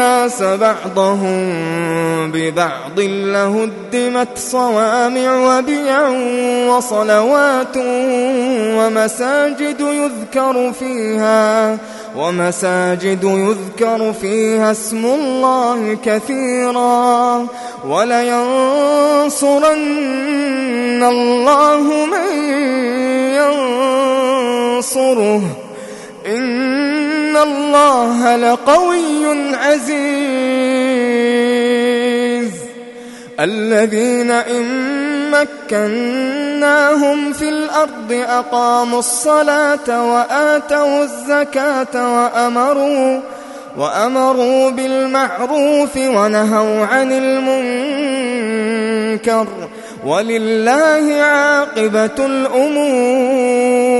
الناس بعضهم ببعض لهدمت صوامع وبيع وصلوات ومساجد يذكر فيها ومساجد يذكر فيها اسم الله كثيرا ولينصرن الله من ينصره الله لقوي عزيز. الذين إن مكناهم في الأرض أقاموا الصلاة وآتوا الزكاة وأمروا وأمروا بالمعروف ونهوا عن المنكر. ولله عاقبة الأمور.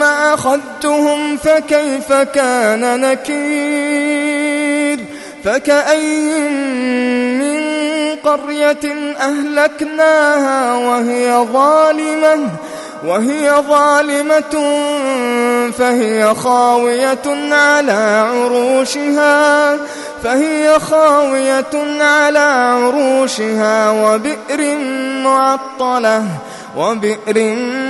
ثم أخذتهم فكيف كان نكير؟ فكأي من قرية أهلكناها وهي ظالمة وهي ظالمة فهي خاوية على عروشها فهي خاوية على عروشها وبئر معطلة وبئر معطلة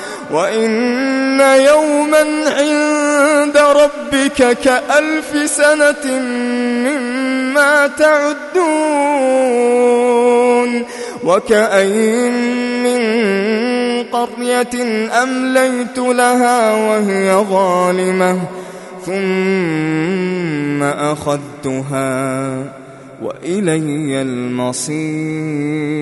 وإن يوما عند ربك كألف سنة مما تعدون وكأين من قرية أمليت لها وهي ظالمة ثم أخذتها وإلي المصير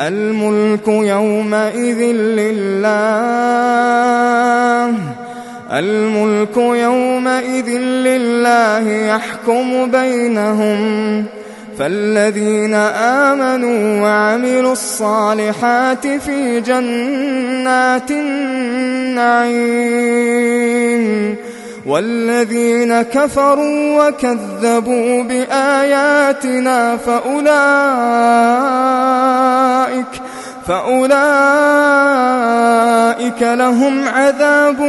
الملك يومئذ لله. الملك يومئذ لله يحكم بينهم. فالذين آمنوا وعملوا الصالحات في جنات النعيم. والذين كفروا وكذبوا بآياتنا فأولئك فأولئك لهم عذاب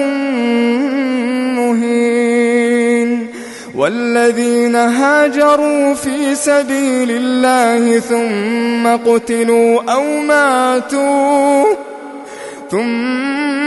مهين. والذين هاجروا في سبيل الله ثم قتلوا أو ماتوا ثم